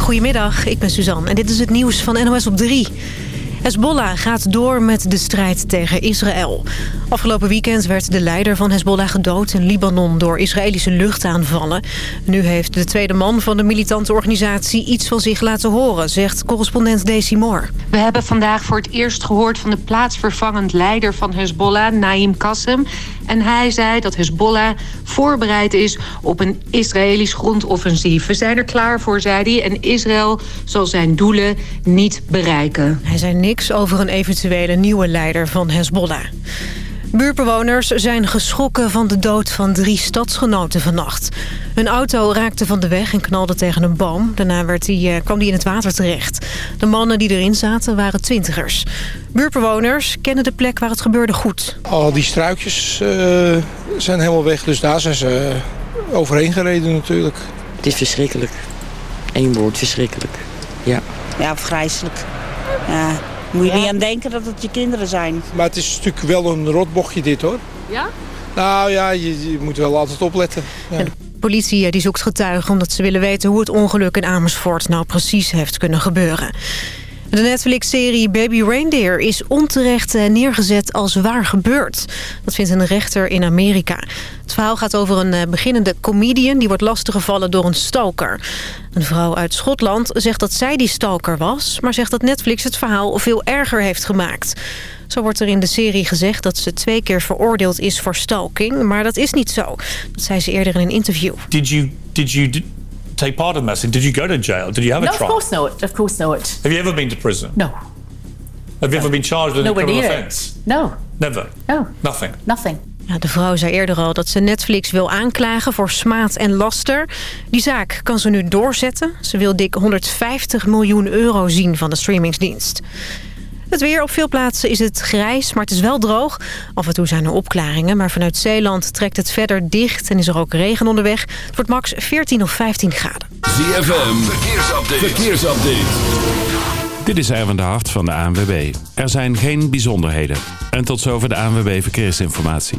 Goedemiddag, ik ben Suzanne en dit is het nieuws van NOS op 3. Hezbollah gaat door met de strijd tegen Israël. Afgelopen weekend werd de leider van Hezbollah gedood in Libanon door Israëlische luchtaanvallen. Nu heeft de tweede man van de militante organisatie iets van zich laten horen, zegt correspondent Daisy Moore. We hebben vandaag voor het eerst gehoord van de plaatsvervangend leider van Hezbollah, Naim Qassem. En hij zei dat Hezbollah voorbereid is op een Israëlisch grondoffensief. We zijn er klaar voor, zei hij. En Israël zal zijn doelen niet bereiken. Hij zei niks over een eventuele nieuwe leider van Hezbollah. Buurbewoners zijn geschrokken van de dood van drie stadsgenoten vannacht. Hun auto raakte van de weg en knalde tegen een boom. Daarna werd die, eh, kwam die in het water terecht. De mannen die erin zaten waren twintigers. Buurbewoners kennen de plek waar het gebeurde goed. Al die struikjes uh, zijn helemaal weg, dus daar zijn ze overheen gereden natuurlijk. Het is verschrikkelijk. Eén woord, verschrikkelijk. Ja. Ja, vreselijk. Ja, moet je niet aan denken dat het je kinderen zijn. Maar het is natuurlijk wel een rotbochtje dit hoor. Ja? Nou ja, je, je moet wel altijd opletten. Ja. De politie die zoekt getuigen omdat ze willen weten hoe het ongeluk in Amersfoort nou precies heeft kunnen gebeuren. De Netflix-serie Baby Reindeer is onterecht eh, neergezet als waar gebeurd. Dat vindt een rechter in Amerika. Het verhaal gaat over een eh, beginnende comedian... die wordt lastiggevallen door een stalker. Een vrouw uit Schotland zegt dat zij die stalker was... maar zegt dat Netflix het verhaal veel erger heeft gemaakt. Zo wordt er in de serie gezegd dat ze twee keer veroordeeld is voor stalking. Maar dat is niet zo. Dat zei ze eerder in een interview. Did you, did you take part in this? Did you go to jail? Did you have a no, trial? of course not. Of course not. Have you ever been to prison? No. Have you ever been charged with a criminal offence? No. Never? No. Nothing? Nothing. De vrouw zei eerder al dat ze Netflix wil aanklagen voor smaad en laster. Die zaak kan ze nu doorzetten. Ze wil dik 150 miljoen euro zien van de streamingsdienst. Het weer op veel plaatsen is het grijs, maar het is wel droog. Af en toe zijn er opklaringen, maar vanuit Zeeland trekt het verder dicht... en is er ook regen onderweg. Het wordt max 14 of 15 graden. ZFM, verkeersupdate. verkeersupdate. Dit is Erwin de Hart van de ANWB. Er zijn geen bijzonderheden. En tot zover de ANWB Verkeersinformatie.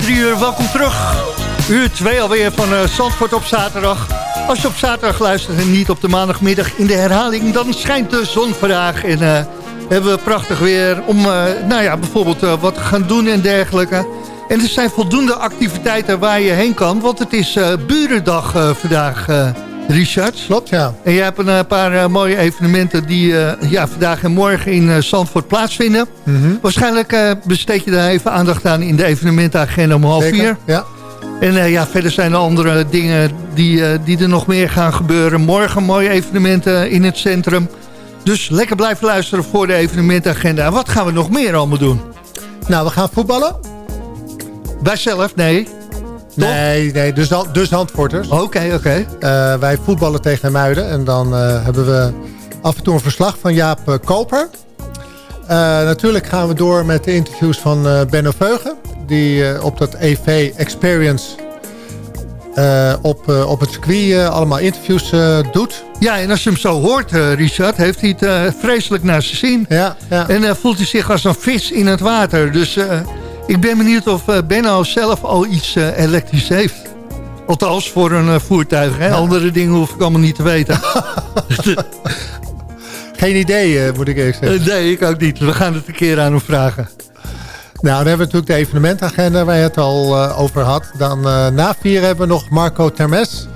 Drie uur. Welkom terug. Uur 2 alweer van uh, Zandvoort op zaterdag. Als je op zaterdag luistert en niet op de maandagmiddag in de herhaling... dan schijnt de zon vandaag en uh, hebben we prachtig weer... om uh, nou ja, bijvoorbeeld wat te gaan doen en dergelijke. En er zijn voldoende activiteiten waar je heen kan... want het is Burendag vandaag, Richard. Klopt, ja. En jij hebt een paar mooie evenementen... die ja, vandaag en morgen in Zandvoort plaatsvinden. Mhm. Mm -hmm. Waarschijnlijk besteed je daar even aandacht aan... in de evenementenagenda om half Zeker, vier. ja. En uh, ja, verder zijn er andere dingen die, uh, die er nog meer gaan gebeuren. Morgen mooie evenementen in het centrum. Dus lekker blijven luisteren voor de evenementagenda. Wat gaan we nog meer allemaal doen? Nou, we gaan voetballen. Wij zelf? Nee. Nee, nee dus, dus Handvorters. Oké, okay, oké. Okay. Uh, wij voetballen tegen Muiden. En dan hebben we af en toe een verslag van Jaap Koper. natuurlijk gaan we door met de interviews van Benno Veugen die uh, op dat EV Experience uh, op, uh, op het circuit allemaal interviews doet. Ja, en als je hem zo hoort, Richard, heeft hij het vreselijk naar zijn zin. Ja, ja. En voelt hij zich als een vis in het water. Dus ik ben benieuwd of Benno zelf al iets elektrisch heeft. Althans, voor een voertuig. Hè? Ja. Andere dingen hoef ik allemaal niet te weten. Geen idee, moet ik eerlijk zeggen. nee, ik ook niet. We gaan het een keer aan hem vragen. Nou, dan hebben we natuurlijk de evenementagenda waar je het al uh, over had. Dan uh, na vier hebben we nog Marco Termes.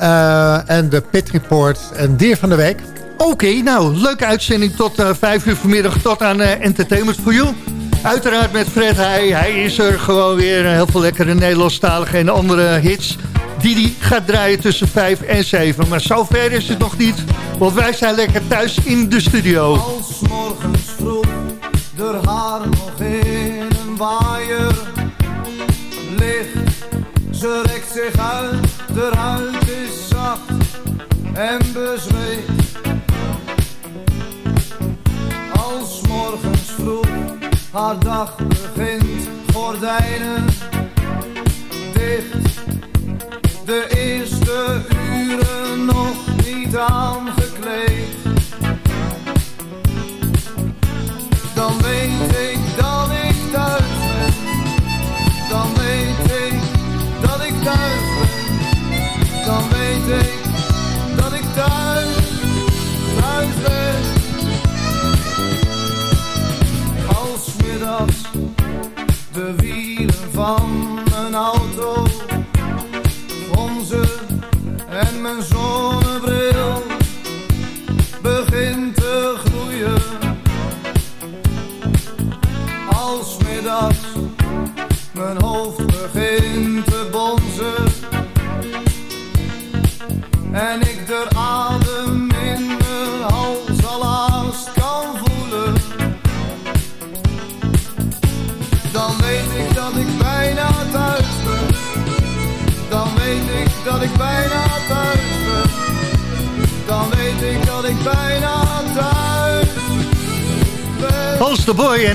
Uh, en de Pit Report en Dier van de Week. Oké, okay, nou, leuke uitzending tot vijf uur vanmiddag tot aan Entertainment for You. Uiteraard met Fred Heij. Hij is er gewoon weer. Heel veel lekkere Nederlandstalige en andere hits. Die hij gaat draaien tussen 5 en 7. Maar zover is het nog niet. Want wij zijn lekker thuis in de studio. Als morgens vroeg de haar nog in een waaier ligt. Ze rekt zich uit, de huid is zacht en bezweet. Als morgens vroeg haar dag begint, gordijnen dicht. De eerste uren nog niet aangekleed.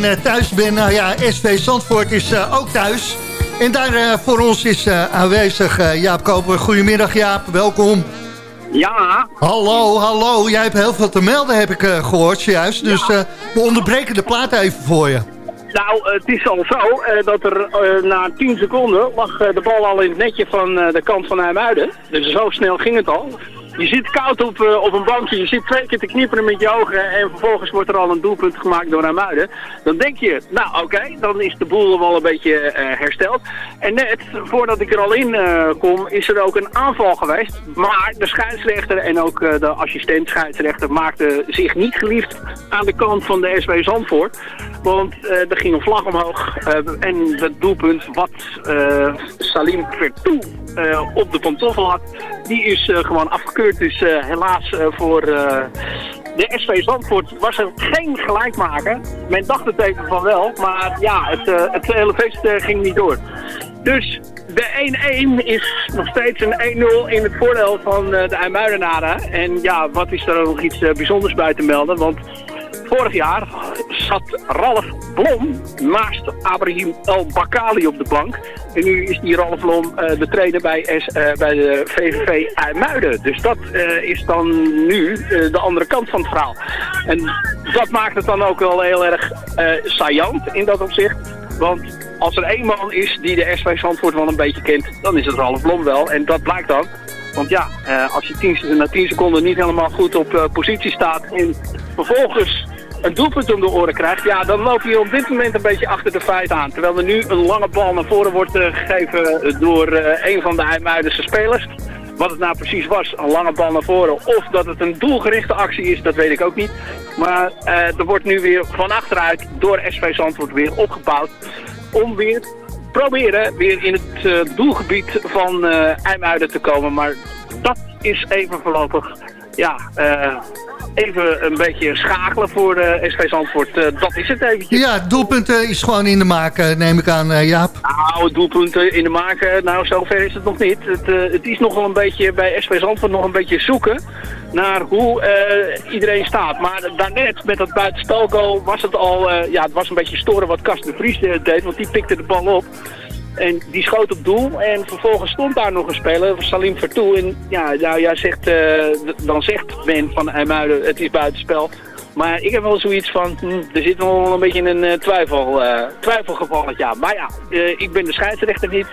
En uh, thuis ben, nou ja, SV Zandvoort is uh, ook thuis. En daar uh, voor ons is aanwezig Jaap Koper. Goedemiddag Jaap, welkom. Ja. Hallo, hallo. Jij hebt heel veel te melden, heb ik gehoord zojuist. Dus ja. we onderbreken de plaat even voor je. Nou, het is al zo uh, dat er uh, na 10 seconden lag uh, de bal al in het netje van de kant van IJmuiden. Dus zo snel ging het al. Je zit koud op, op een bankje, je zit twee keer te knipperen met je ogen en vervolgens wordt er al een doelpunt gemaakt door IJmuiden. Dan denk je, nou oké, dan is de boel wel een beetje hersteld. En net voordat ik er al in kom, is er ook een aanval geweest. Maar de scheidsrechter en ook de assistent scheidsrechter maakten zich niet geliefd aan de kant van de SV Zandvoort. Want er ging een vlag omhoog en het doelpunt wat Salim Vertoe op de pantoffel had, die is gewoon afgekeurd. Dus helaas voor de SV Zandvoort was er geen gelijkmaker. Men dacht het even van wel, maar ja, het, het hele feest ging niet door. Dus de 1-1 is nog steeds een 1-0 in het voordeel van de IJmuidenaren. En ja, wat is er nog iets bijzonders bij te melden, want... Vorig jaar zat Ralf Blom naast Abraham El Bakali op de bank. En nu is die Ralf Blom uh, de trainer bij, S, uh, bij de VVV IJmuiden. Dus dat uh, is dan nu de andere kant van het verhaal. En dat maakt het dan ook wel heel erg saillant in dat opzicht. Want als er één man is die de SV Zandvoort wel een beetje kent, dan is het Ralf Blom wel. En dat blijkt dan. Want ja, eh, als je 10, na 10 seconden niet helemaal goed op eh, positie staat en vervolgens een doelpunt om de oren krijgt, ja, dan loop je op dit moment een beetje achter de feiten aan. Terwijl er nu een lange bal naar voren wordt eh, gegeven door eh, een van de IJmuidense spelers. Wat het nou precies was, een lange bal naar voren, of dat het een doelgerichte actie is, dat weet ik ook niet. Maar eh, er wordt nu weer van achteruit door SV Zandvoort weer opgebouwd om weer proberen weer in het doelgebied van IJmuiden te komen. Maar dat is even voorlopig, ja, eh, even een beetje schakelen voor eh, SV Zandvoort. Eh, dat is het eventjes. Ja, het doelpunt eh, is gewoon in de maak, eh, neem ik aan, Jaap. Nou, doelpunten in de maken, nou zover is het nog niet. Het, het is nog wel een beetje bij SV Zandvoort nog een beetje zoeken naar hoe iedereen staat. Maar daarnet met dat buitenspelgoal was het al, ja het was een beetje storen wat Kast de Vries deed, want die pikte de bal op. En die schoot op doel en vervolgens stond daar nog een speler, Salim Vertoe. En ja, nou, ja zegt, eh, dan zegt men van IJmuiden, het is buitenspel. Maar ik heb wel zoiets van, hm, er zit nog wel een beetje een eh, twijfel, eh twijfelgevalletje. Maar ja, eh, ik ben de scheidsrechter niet.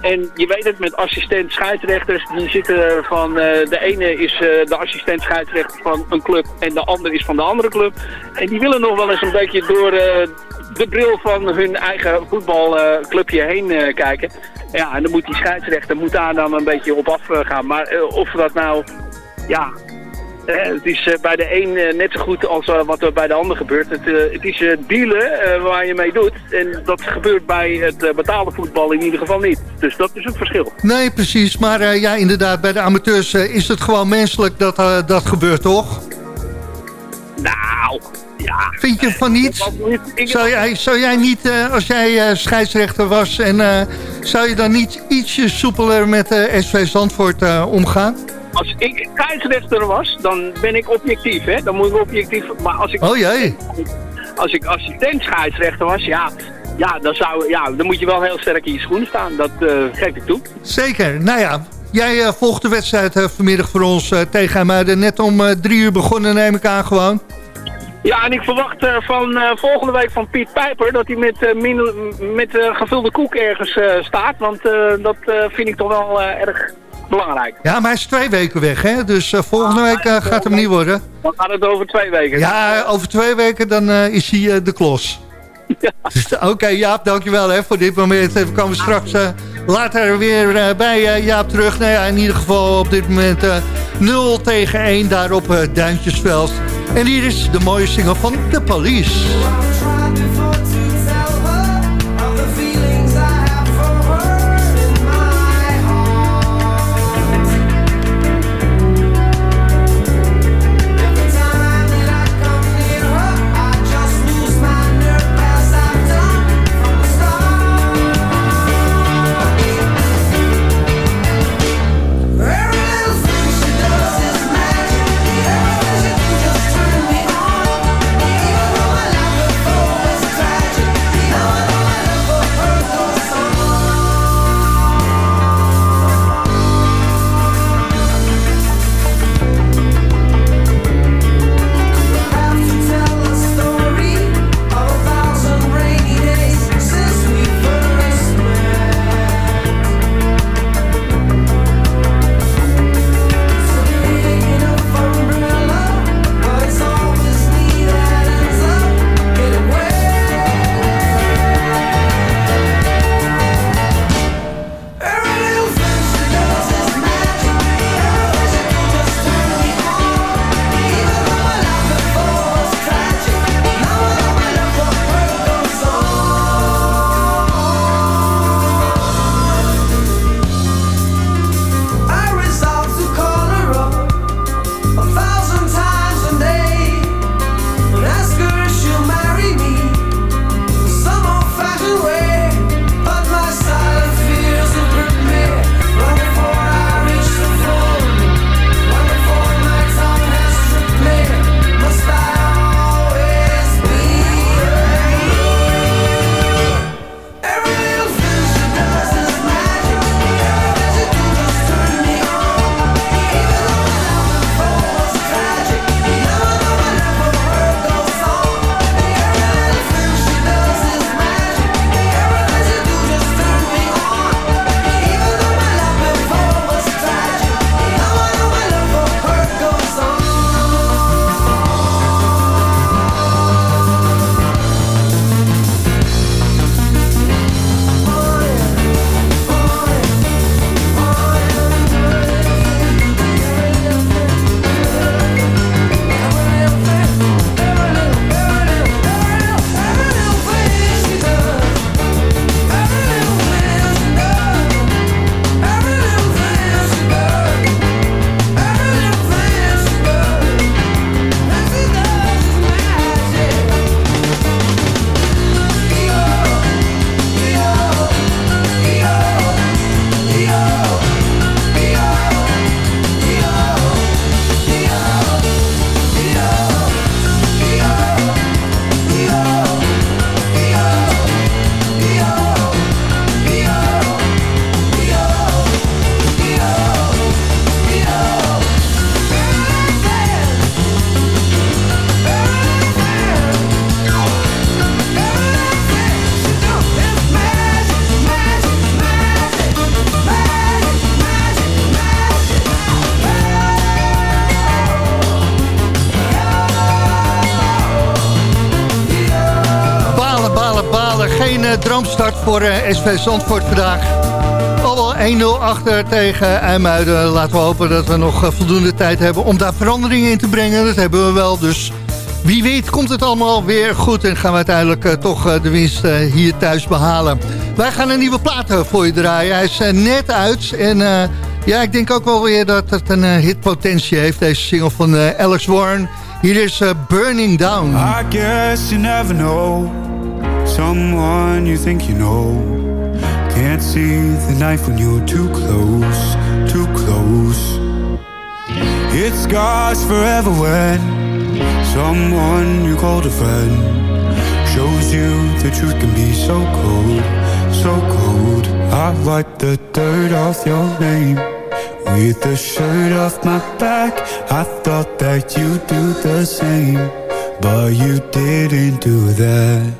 En je weet het, met assistent scheidsrechters, die zitten van, de ene is de assistent scheidsrechter van een club en de ander is van de andere club. En die willen nog wel eens een beetje door de bril van hun eigen voetbalclubje heen kijken. Ja, en dan moet die scheidsrechter moet daar dan een beetje op af eh, gaan. Maar of dat nou, ja, het is eh, bij de een eh, net zo goed als eh, wat er bij de ander gebeurt. Het, het is dealen waar je mee doet. En dat gebeurt bij het betaalde voetbal in ieder geval niet. Dus dat is het verschil. Nee, precies. Maar ja, inderdaad, bij de amateurs is het gewoon menselijk dat dat gebeurt, toch? Nou, ja. Vind je van niet? Zou jij, zou jij niet, als jij scheidsrechter was... en zou je dan niet ietsje soepeler met SV Zandvoort omgaan? Als ik scheidsrechter was, dan ben ik objectief, hè. Dan moet ik objectief... Maar als ik... Oh jee. Als ik assistent scheidsrechter was, ja... Ja, dan, zou, ja, dan moet je wel heel sterk in je schoenen staan. Dat eh, geef ik toe. Zeker. Nou ja, jij eh, volgt de wedstrijd eh, vanmiddag voor ons tegen Muiden. Net om drie uur begonnen, neem ik aan gewoon. Ja, en ik verwacht van volgende week van Piet Pijper dat hij met, min- met gevulde koek ergens staat. Want dat vind ik toch wel erg belangrijk. Ja, maar hij is twee weken weg, hè? Dus eh, volgende week eh, gaat hem niet worden. Dan gaat het over twee weken. Ja, over twee weken dan eh, is hij de klos. Dus, Oké, Jaap, dankjewel hè, voor dit moment. We komen straks later weer bij Jaap terug. Nou ja, in ieder geval op dit moment eh 0 tegen 1 daar op Duintjesveld. En hier is de mooie single van The Police. Droomstart voor eh, SV Zandvoort vandaag. Al wel 1-0 achter tegen IJmuiden. Laten we hopen dat we nog eh, voldoende tijd hebben om daar veranderingen in te brengen. Dat hebben we wel, dus wie weet komt het allemaal weer goed... en gaan we uiteindelijk eh, toch de winst hier thuis behalen. Wij gaan een nieuwe plaat voor je draaien. Hij is net uit en... ja, ik denk ook wel weer dat het een hitpotentie heeft, deze single van Alex Warren. Hier is Burning Down. I guess you never know someone you think you know. Can't see the knife when you're too close, too close. It scars forever when someone you called a friend shows you the truth can be so cold, so cold. I wipe the dirt off your name with the shirt off my back. I thought that you'd do the same, but you didn't do that.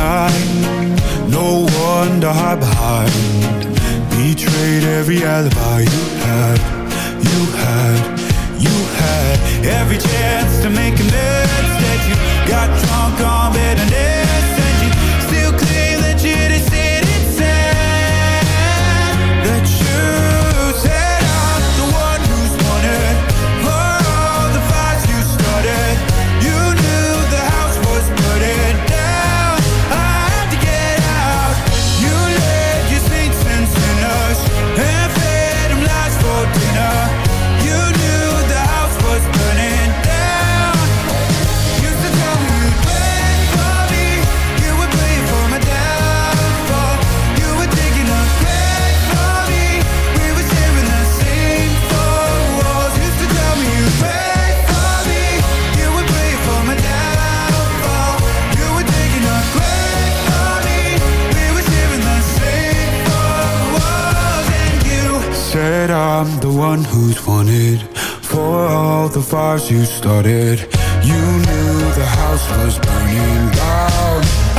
night? No one to hide behind. Betrayed every alibi you had, you had, you had. Every chance to make amends that one who's wanted for all the fires you started. You knew the house was burning down.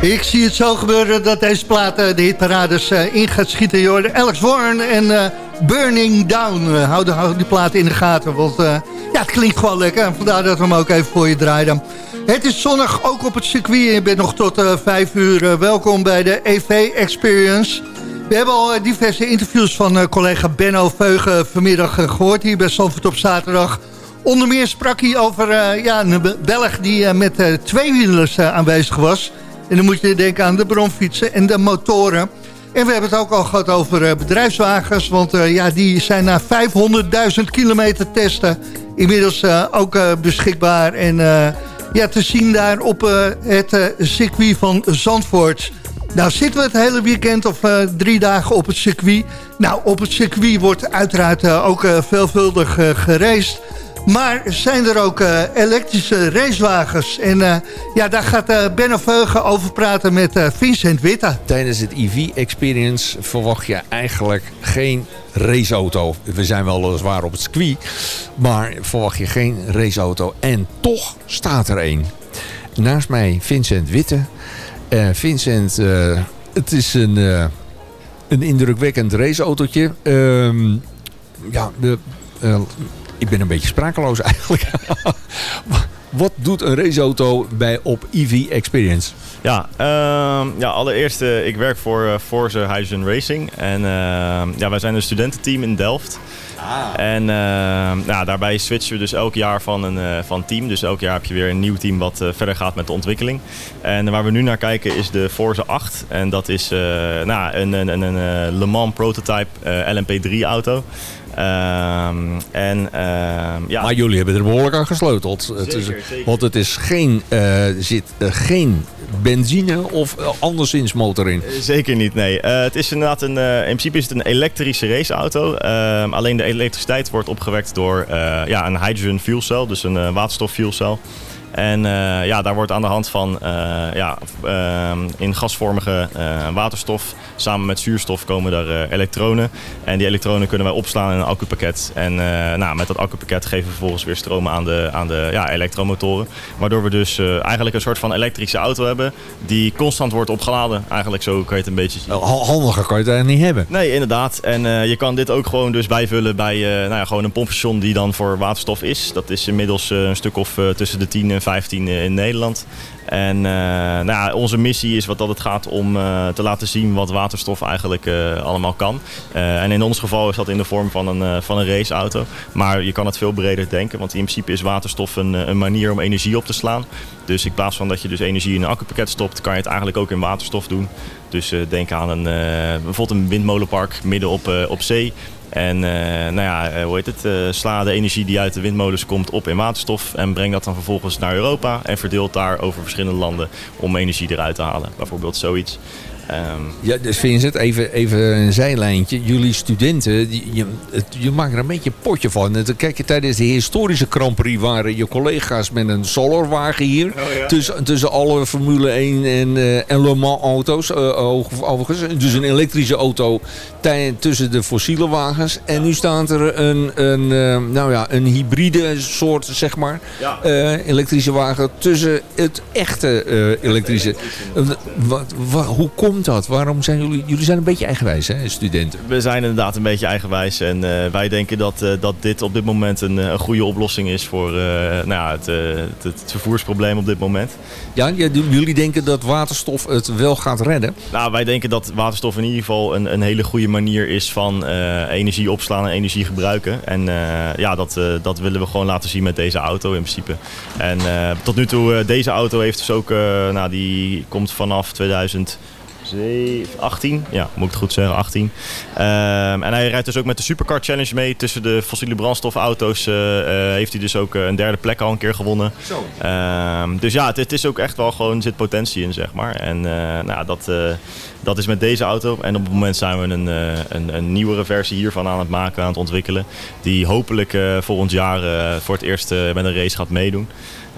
Ik zie het zo gebeuren dat deze plaat eh, de hitparades eh, in gaat schieten. Alex Warren en eh, Burning Down. Eh, hou, die plaat in de gaten, want ja, het klinkt gewoon lekker. En vandaar dat we hem ook even voor je draaiden. Het is zonnig, ook op het circuit. Je bent nog tot vijf uur welkom bij de EV Experience. We hebben al diverse interviews van collega Benno Veugen vanmiddag eh, gehoord... hier bij Zandvoort op zaterdag. Onder meer sprak hij over ja, een Be- Belg die met eh, tweewielers aanwezig was... En dan moet je denken aan de bromfietsen en de motoren. En we hebben het ook al gehad over eh, bedrijfswagens. Want eh, ja, die zijn na 500.000 kilometer testen inmiddels eh, ook beschikbaar. En ja, te zien daar op het circuit van Zandvoort. Nou zitten we het hele weekend of drie dagen op het circuit. Nou, op het circuit wordt uiteraard ook veelvuldig geraced. Maar zijn er ook eh, elektrische racewagens? En eh, ja, daar gaat eh Benno Veugen over praten met Vincent Witte. Tijdens het EV Experience verwacht je eigenlijk geen raceauto. We zijn weliswaar op het circuit, maar verwacht je geen raceauto. En toch staat er één. Naast mij Vincent Witte. Vincent, het is een, een indrukwekkend raceautootje. Ehm, ja, de, ik ben een beetje sprakeloos eigenlijk. Wat doet een raceauto bij op EV Experience? Ja, ehm, ja allereerst, eh, ik werk voor eh, Forza Hydrogen Racing. En ehm, ja, wij zijn een studententeam in Delft. En ehm, nou, daarbij switchen we dus elk jaar van een eh, van team. Dus elk jaar heb je weer een nieuw team wat verder gaat met de ontwikkeling. En waar we nu naar kijken is de Forza 8. En dat is nou, een, een, een, een Le Mans prototype eh, LMP3 auto. Ehm, en, ehm, ja. Maar jullie hebben er behoorlijk aan gesleuteld. het is, Zeker. Want het is geen, eh, zit eh, geen benzine of eh, anderszins motor in. Zeker niet, nee. Eh, het is inderdaad een, eh, in principe is het een elektrische raceauto. Ehm, alleen de elektriciteit wordt opgewekt door eh, ja, een hydrogen fuel cell, dus een uh, waterstof fuel cell. En eh, ja, daar wordt aan de hand van eh, ja, ehm, in gasvormige eh, waterstof samen met zuurstof komen er elektronen. En die elektronen kunnen wij opslaan in een accupakket. En nou, met dat accupakket geven we vervolgens weer stroom aan de, aan de ja, elektromotoren. Waardoor we dus eigenlijk een soort van elektrische auto hebben die constant wordt opgeladen. Eigenlijk zo kan je het een beetje zien. Handiger kan je het eigenlijk niet hebben. Nee, inderdaad. En je kan dit ook gewoon dus bijvullen bij nou ja, gewoon een pompstation die dan voor waterstof is. Dat is inmiddels een stuk of tussen de 10 en 15 in Nederland. En eh, nou ja, onze missie is wat dat het gaat om eh, te laten zien wat waterstof eigenlijk eh, allemaal kan. Eh, en in ons geval is dat in de vorm van een, eh, van een raceauto. Maar je kan het veel breder denken, want in principe is waterstof een, eh, een manier om energie op te slaan. Dus in plaats van dat je dus energie in een accupakket stopt, kan je het eigenlijk ook in waterstof doen. Dus eh, denk aan een, eh, bijvoorbeeld een windmolenpark midden op, eh, op zee. En eh, nou ja, eh, hoe heet het? eh, sla de energie die uit de windmolens komt op in waterstof. En breng dat dan vervolgens naar Europa. En verdeelt daar over verschillende landen om energie eruit te halen. Bijvoorbeeld zoiets. Ehm, Ja, dus Vincent, even, even een zijlijntje. Jullie studenten, die- je, het, je maakt er een beetje een potje van. En dan Kijk je tijdens de historische Grand Prix waren je collega's met een solarwagen hier. tussen, tussen alle Formule 1 en, eh, en Le Mans auto's. eh, over- overigens. Dus een elektrische auto tussen de fossiele wagens. En nu staat er een, een, eh, nou ja, een hybride soort, zeg maar, eh, elektrische wagen tussen het echte eh, elektrische. Eh, wat, wa- hoe komt dat? Waarom zijn jullie, jullie zijn een beetje eigenwijs, hè, studenten? We zijn inderdaad een beetje eigenwijs en eh, wij denken dat, eh, dat dit op dit moment een, eh, een goede oplossing is voor nou ja, het, het, het vervoersprobleem op dit moment. Ja, jullie denken dat waterstof het wel gaat redden? Nou, wij denken dat waterstof in ieder geval een, een hele goede manier is van energie opslaan en energie gebruiken. En ja, dat, dat willen we gewoon laten zien met deze auto in principe. En tot nu toe, deze auto heeft dus ook, nou die komt vanaf 2000. 18, ja, moet ik het goed zeggen, 18. Ehm, en hij rijdt dus ook met de Supercar Challenge mee. Tussen de fossiele brandstofauto's eh, eh, heeft hij dus ook eh, een derde plek al een keer gewonnen. Zo. Ehm, dus ja, het, het is ook echt wel gewoon, zit potentie in, zeg maar. En nou, dat, dat is met deze auto. En op het moment zijn we een, een, een nieuwere versie hiervan aan het maken, aan het ontwikkelen. Die hopelijk volgend jaar voor het eerst met een race gaat meedoen.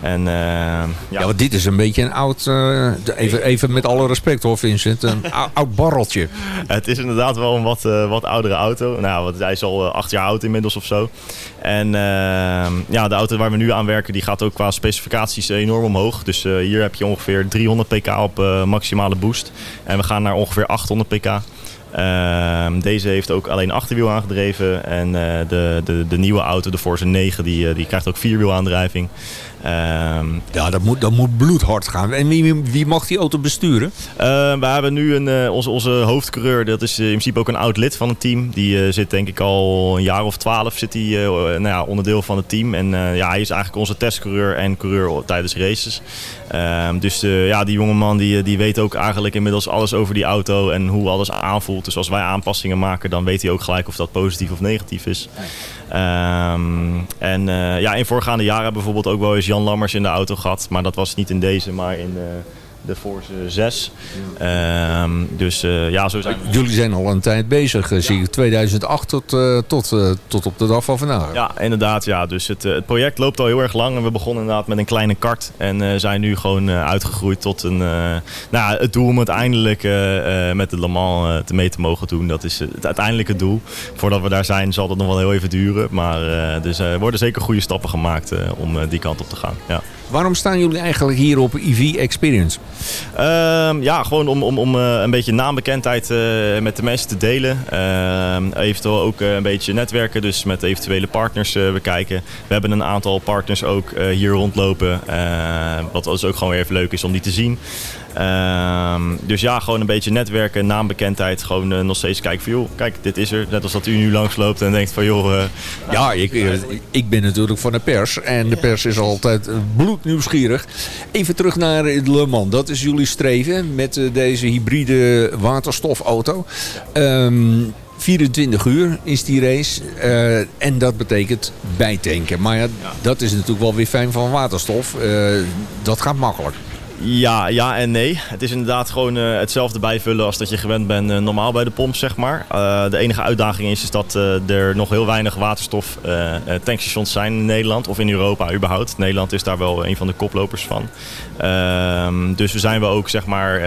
En, eh, ja. Ja, want dit is een beetje een oud, eh, even, even met alle respect hoor Vincent, een ou- oud barreltje. Het is inderdaad wel een wat, eh, wat oudere auto. Nou, want hij is al acht jaar oud inmiddels of zo. En ehm, ja, de auto waar we nu aan werken, die gaat ook qua specificaties enorm omhoog. Dus eh, hier heb je ongeveer 300 pk op maximale boost. En we gaan naar ongeveer 800 pk. Ehm, deze heeft ook alleen achterwiel aangedreven. En eh, de, de, de nieuwe auto, de Forza 9, die, die krijgt ook vierwielaandrijving. Ehm, ja, dat moet, dat moet bloedhard gaan. En wie, wie mag die auto besturen? Eh, we hebben nu een, eh, onze, onze hoofdcoureur, dat is eh, in principe ook een oud lid van het team. Die zit denk ik al een jaar of twaalf zit hij, eh, nou ja, onderdeel van het team. En ja, hij is eigenlijk onze testcoureur en coureur tijdens races. Ehm, dus ja, die jongeman die, die weet ook eigenlijk inmiddels alles over die auto en hoe alles aanvoelt. Dus als wij aanpassingen maken, dan weet hij ook gelijk of dat positief of negatief is. Ehm, en eh, ja, in voorgaande jaren bijvoorbeeld ook wel eens Jan Lammers in de auto gehad. Maar dat was niet in deze, maar in eh, de Force 6. Ehm, dus eh, ja, zo zijn we. Jullie zijn al een tijd bezig, eh, zie ik. 2008 tot, eh, tot, tot op de dag van vandaag. Ja, inderdaad. Ja. Dus het, het project loopt al heel erg lang. En we begonnen inderdaad met een kleine kart. En zijn nu gewoon uitgegroeid tot een, nou, het doel om uiteindelijk met de Le Mans te mee te mogen doen. Dat is het uiteindelijke doel. Voordat we daar zijn zal dat nog wel heel even duren. Maar dus, er worden zeker goede stappen gemaakt om die kant op te gaan. Ja. Waarom staan jullie eigenlijk hier op EV Experience? Ehm, ja, gewoon om, om, om eh, een beetje naambekendheid eh, met de mensen te delen. Ehm, eventueel ook eh, een beetje netwerken, dus met eventuele partners bekijken. We hebben een aantal partners ook hier rondlopen. wat dus ook gewoon weer even leuk is om die te zien. Ehm, dus ja, gewoon een beetje netwerken, naambekendheid. Gewoon eh, nog steeds kijken van joh, kijk, dit is er. Net als dat u nu langsloopt en denkt van joh... eh, Ja, ik, ik ben natuurlijk van de pers. En de pers is altijd bloednieuwsgierig. Even terug naar Le Mans. Dat is jullie streven met eh, deze hybride waterstofauto. Ehm 24 uur is die race. Eh, en dat betekent bijtanken. Maar ja, dat is natuurlijk wel weer fijn van waterstof. Eh, dat gaat makkelijk. Ja, ja en nee. Het is inderdaad gewoon eh, hetzelfde bijvullen als dat je gewend bent eh, normaal bij de pomp, zeg maar. Eh, de enige uitdaging is, is dat er nog heel weinig waterstof tankstations zijn in Nederland of in Europa überhaupt. Nederland is daar wel een van de koplopers van. Ehm, dus we zijn wel ook zeg maar,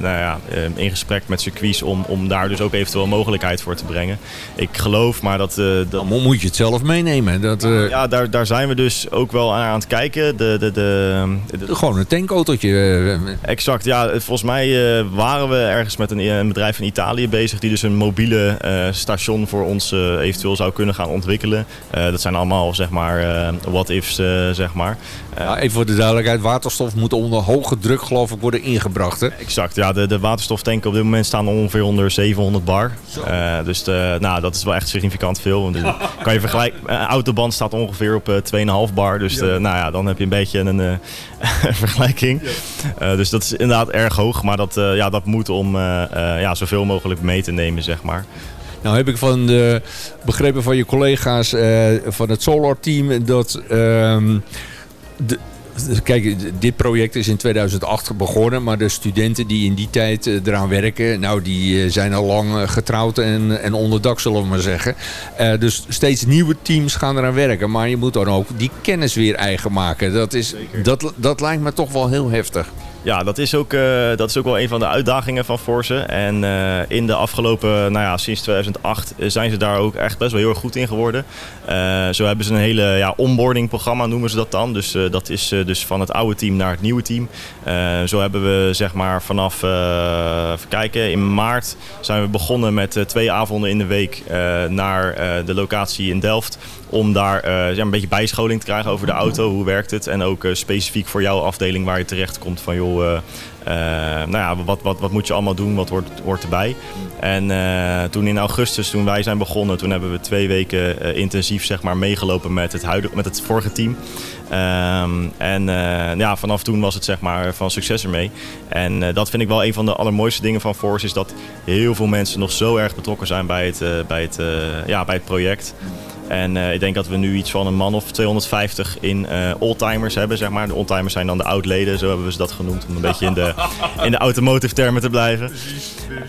nou ja, in gesprek met circuits om, om daar dus ook eventueel mogelijkheid voor te brengen. Ik geloof maar dat... dat Dan moet je het zelf meenemen. Dat, ja, daar, daar zijn we dus ook wel aan, aan het kijken. De, de, de, de- Gewoon een tankautootje. Eh, Exact, ja. Volgens mij eh, waren we ergens met een, een bedrijf in Italië bezig... die dus een mobiele eh, station voor ons eventueel zou kunnen gaan ontwikkelen. Dat zijn allemaal, zeg maar, what-ifs, zeg maar. Ja, even voor de duidelijkheid, waterstof moet onder hoge druk geloof ik worden ingebracht. Hè? Exact, ja. De, de waterstoftanken op dit moment staan ongeveer onder 700 bar. Dus de, nou, dat is wel echt significant veel. Want, kan je vergelijken, een autoband staat ongeveer op eh 2,5 bar. Dus nou ja, dan heb je een beetje een vergelijking. Eh, dus dat is inderdaad erg hoog. Maar dat, eh, ja, dat moet om eh, ja, zoveel mogelijk mee te nemen, zeg maar. Nou heb ik van de, begrepen van je collega's van het Solar Team dat... ehm, de, Kijk, dit project is in 2008 begonnen, maar de studenten die in die tijd eh, eraan werken, nou die eh, zijn al lang eh, getrouwd en, en onderdak zullen we maar zeggen. Dus steeds nieuwe teams gaan eraan werken, maar je moet dan ook die kennis weer eigen maken. Dat, is, dat, dat lijkt me toch wel heel heftig. Ja, dat is, ook, eh, dat is ook wel een van de uitdagingen van Force. En eh, in de afgelopen, nou ja, sinds 2008 eh, zijn ze daar ook echt best wel heel erg goed in geworden. Eh, zo hebben ze een hele ja, onboarding programma, noemen ze dat dan. Dus dat is dus van het oude team naar het nieuwe team. Zo hebben we zeg maar vanaf, even kijken, in maart zijn we begonnen met twee avonden in de week naar de locatie in Delft. Om daar ja, een beetje bijscholing te krijgen over de auto. Hoe werkt het? En ook eh, specifiek voor jouw afdeling waar je terecht komt van joh, eh, nou ja, wat, wat, wat moet je allemaal doen? Wat hoort, hoort erbij? En toen in augustus, toen wij zijn begonnen, toen hebben we twee weken intensief zeg maar, meegelopen met het, met het vorige team. Ehm, en ja, vanaf toen was het zeg maar van succes ermee. En dat vind ik wel een van de allermooiste dingen van Force, is dat heel veel mensen nog zo erg betrokken zijn bij het, bij het, ja, bij het project. En eh, ik denk dat we nu iets van een man of 250 in eh oldtimers hebben, zeg maar. De oldtimers zijn dan de oud-leden, zo hebben we ze dat genoemd, om een beetje in de, in de automotive termen te blijven.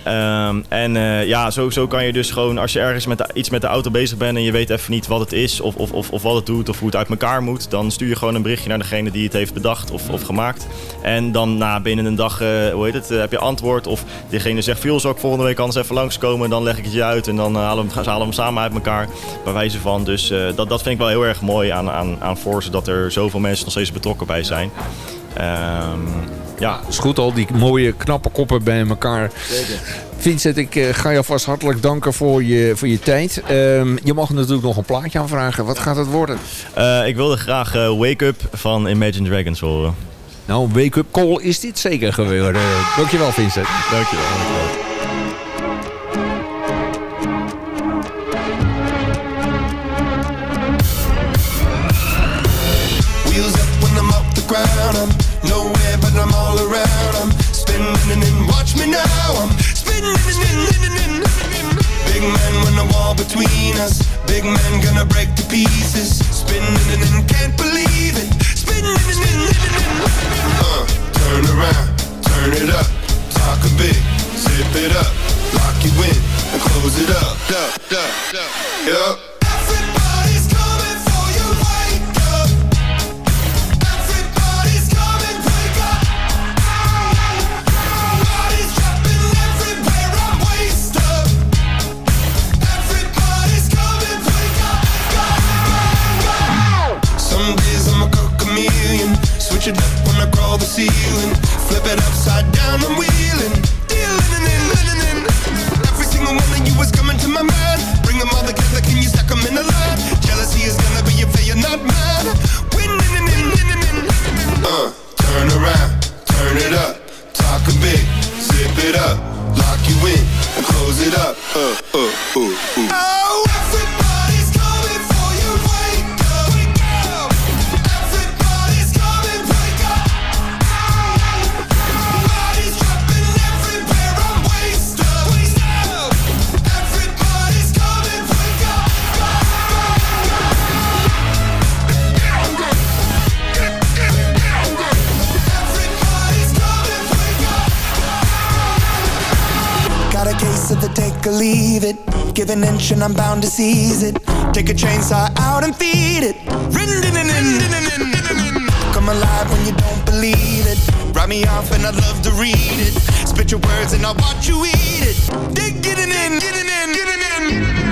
Ehm, en eh, ja, zo, zo kan je dus gewoon, als je ergens met de- iets met de auto bezig bent en je weet even niet wat het is of, of, of, of wat het doet of hoe het uit elkaar moet, dan stuur je gewoon een berichtje naar degene die het heeft bedacht of, of gemaakt. En dan na binnen een dag, hoe heet het, heb je antwoord of diegene zegt, zal ik volgende week anders even langskomen, dan leg ik het je uit en dan halen we, hem- halen we hem samen uit elkaar, bij wijze van. Dus eh, dat, dat vind ik wel heel erg mooi aan, aan, aan Force, dat er zoveel mensen nog steeds betrokken bij zijn. Ehm, ja, is goed, al die mooie knappe koppen bij elkaar. Vincent, ik eh, ga je alvast hartelijk danken voor je, voor je tijd. Ehm, je mag natuurlijk nog een plaatje aanvragen. Wat gaat het worden? Eh, ik wilde graag Wake Up van Imagine Dragons horen. Nou, een wake-up call is dit zeker geworden. Dankjewel, Vincent. Dankjewel. dankjewel. Bound to seize it. Take a chainsaw out and feed it. Come alive when you don't believe it. Write me off and I'd love to read it. Spit your words and I'll watch you eat it. Dig it in, get it in, get it in. Oh,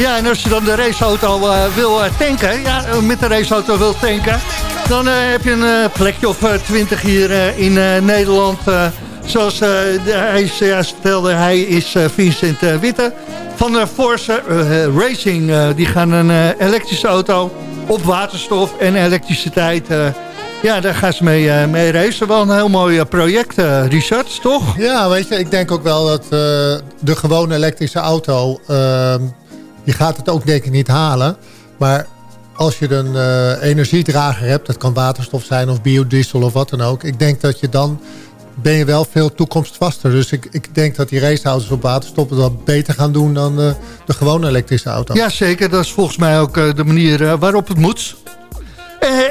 Ja, en als je dan de raceauto eh, wil eh, tanken, ja, eh, met de raceauto wil tanken... dan heb je een plekje eh, twintig hier in Nederland. zoals de, hij zojuist vertelde, hij is Vincent Witte van de Force Racing. Die gaan een elektrische auto op waterstof en elektriciteit... ja, daar gaan ze mee, mee racen. Wel een heel mooi project, Richard, toch? Ja, weet je, ik denk ook wel dat de gewone elektrische auto... die gaat het ook denk ik niet halen. Maar als je een eh, energiedrager hebt... dat kan waterstof zijn of biodiesel of wat dan ook... ik denk dat je dan ben je wel veel toekomstvaster. Dus ik, ik denk dat die raceauto's op waterstof het wel beter gaan doen... dan eh, de gewone elektrische auto. Ja, zeker. Dat is volgens mij ook eh, de manier waarop het moet.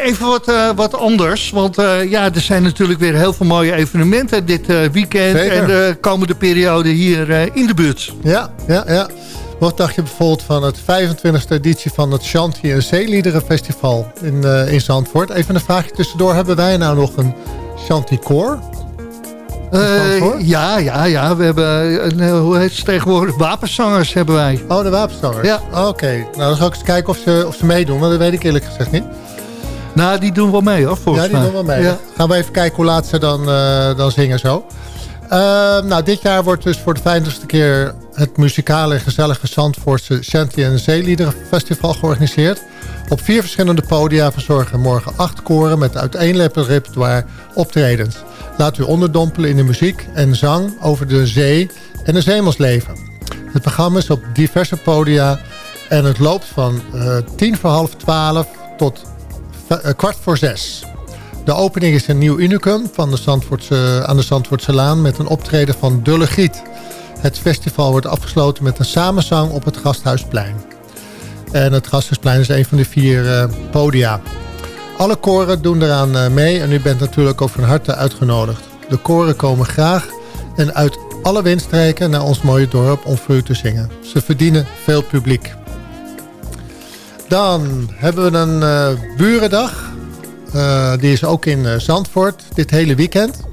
Even wat, wat anders. Want ja, er zijn natuurlijk weer heel veel mooie evenementen dit weekend... Zeker. en de komende periode hier in de buurt. Ja, ja, ja. Wat dacht je bijvoorbeeld van het 25e editie van het Chantier en Zeeliederenfestival in, eh, in Zandvoort? Even een vraagje tussendoor. Hebben wij nou nog een Chanticoor? Eh, ja, ja, ja. We hebben, een, eh, hoe heet ze tegenwoordig, wapenzangers hebben wij. Oh, de wapenzangers? Ja. Oké, nou dan ga ik eens kijken of ze, of ze meedoen, maar dat weet ik eerlijk gezegd niet. Nou, die doen wel mee hoor, volgens ja, die mij. doen wel mee. Ja. Gaan we even kijken hoe laat ze dan, dan zingen zo. Eh, nou, dit jaar wordt dus voor de 50ste keer het muzikale en gezellige Zandvoortse Chantier en Zeeliederenfestival georganiseerd. Op vier verschillende podia verzorgen morgen acht koren met uiteenlopend repertoire optredens. Laat u onderdompelen in de muziek en zang over de zee en het zeemansleven. Het programma is op diverse podia en het loopt van eh, tien voor half twaalf tot eh, kwart voor zes. De opening is een nieuw unicum van de Zandvoortse, aan de Zandvoortse Laan met een optreden van Dulle Giet. Het festival wordt afgesloten met een samenzang op het Gasthuisplein. En het Gasthuisplein is een van de vier eh, podia. Alle koren doen eraan eh, mee en u bent natuurlijk ook van harte uitgenodigd. De koren komen graag en uit alle windstreken naar ons mooie dorp om voor u te zingen. Ze verdienen veel publiek. Dan hebben we een eh, burendag. Die is ook in Zandvoort dit hele weekend.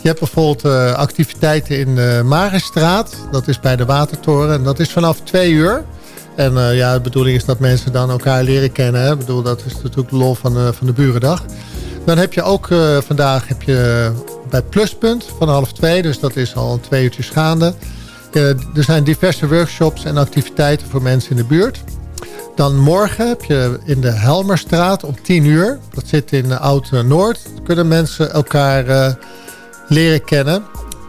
Je hebt bijvoorbeeld eh, activiteiten in de Marenstraat. Dat is bij de Watertoren. En dat is vanaf twee uur. En eh, ja, de bedoeling is dat mensen dan elkaar leren kennen. Hè? Ik bedoel, dat is natuurlijk de lol van, de- van de burendag. Dan heb je ook eh, vandaag heb je bij Pluspunt van half twee. Dus dat is al twee uurtjes gaande. Er zijn diverse workshops en activiteiten voor mensen in de buurt. Dan morgen heb je in de Helmerstraat om 10 uur. Dat zit in Oud-Noord. Kunnen mensen elkaar leren kennen.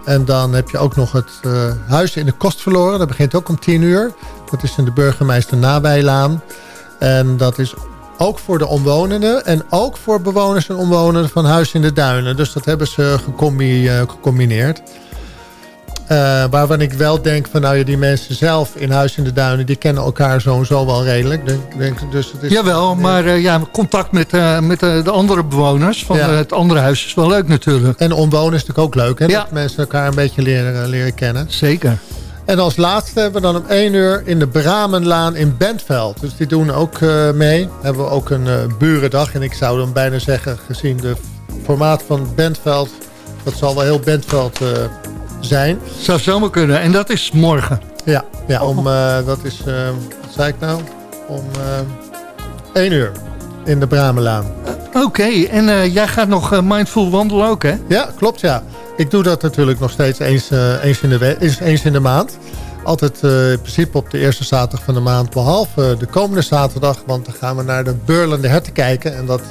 En dan heb je ook nog het eh, Huis in de Kost verloren. Dat begint ook om 10 uur. Dat is in de burgemeester Nabijlaan. En dat is ook voor de omwonenden. En ook voor bewoners en omwonenden van Huis in de Duinen. Dus dat hebben ze eh, gecombineerd. Eh, waarvan ik wel denk van nou ja, die mensen zelf in Huis in de Duinen... die kennen elkaar zo en zo wel redelijk. Denk, denk, dus het is, Jawel, maar eh, ja, contact met, eh, met de andere bewoners van Ja. het andere huis is wel leuk natuurlijk. En omwonen is natuurlijk ook leuk, hè? Ja. Dat mensen elkaar een beetje leren, leren kennen. Zeker. En als laatste hebben we dan om 1 uur in de Bramenlaan in Bentveld. Dus die doen ook mee. Hebben we ook een burendag. En ik zou dan bijna zeggen, gezien de formaat van Bentveld... dat zal wel heel Bentveld zijn. Zou zomaar kunnen. En dat is morgen. Ja, ja om, eh, dat is, eh, wat zei ik nou? Om eh 1 uur in de Bramenlaan. Oké, en jij gaat nog mindful wandelen ook, hè? Ja, klopt ja. Ik doe dat natuurlijk nog steeds eens, eens, in, de eens, eens in de maand. Altijd in principe op de eerste zaterdag van de maand. Behalve eh, de komende zaterdag. Want dan gaan we naar de Beurlende Herten kijken. En dat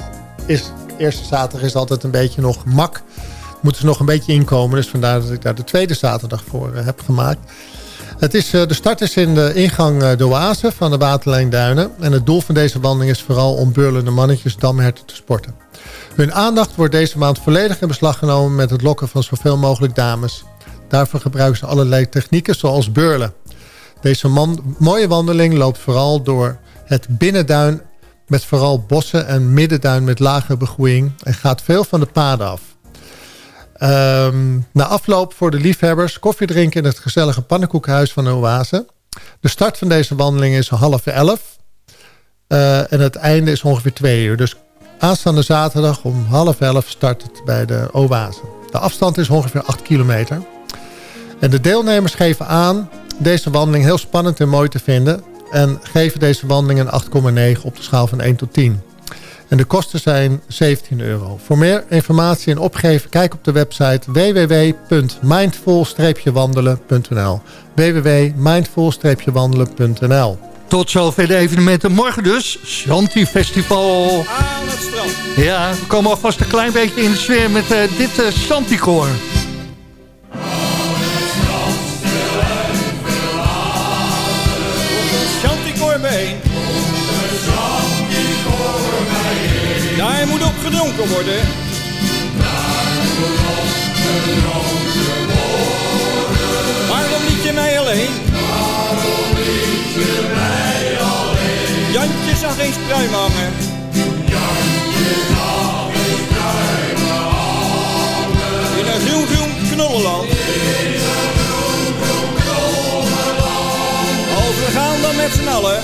is, de eerste zaterdag is altijd een beetje nog mak. Moeten ze nog een beetje inkomen. Dus vandaar dat ik daar de tweede zaterdag voor eh, heb gemaakt. Het is, eh, de start is in de ingang eh, de Oase van de Waterlijn Duinen. En het doel van deze wandeling is vooral om beurlende mannetjes damherten te sporten. Hun aandacht wordt deze maand volledig in beslag genomen met het lokken van zoveel mogelijk dames. Daarvoor gebruiken ze allerlei technieken zoals beurlen. Deze mooie wandeling loopt vooral door het binnenduin met vooral bossen en middenduin met lage begroeiing en gaat veel van de paden af. Ehm, na afloop voor de liefhebbers koffie drinken in het gezellige pannenkoekenhuis van de Oase. De start van deze wandeling is half elf. Eh, en het einde is ongeveer twee uur. Dus aanstaande zaterdag om half elf start het bij de Oase. De afstand is ongeveer 8 kilometer. En de deelnemers geven aan deze wandeling heel spannend en mooi te vinden. En geven deze wandeling een 8,9 op de schaal van 1 tot 10. En de kosten zijn 17 euro. Voor meer informatie en opgeven kijk op de website www.mindful-wandelen.nl www.mindful-wandelen.nl Tot zover de evenementen. Morgen dus, Shanti Festival. Aan het strand. Ja, we komen alvast een klein beetje in de sfeer met eh, dit uh, Shanti-koor. Moet op gedronken worden. Waarom liet je mij alleen? Jantje zag eens pruim hangen. In een groen groen knollenland. Als we gaan dan met z'n allen.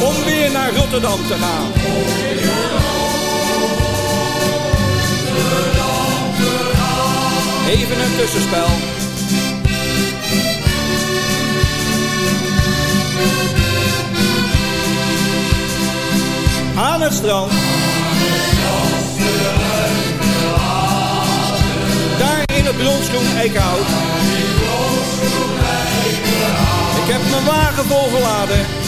Om weer naar Rotterdam te gaan. Even een tussenspel. Aan het strand. Daar in het bronsgroen eikenhout. Ik heb mijn wagen volgeladen.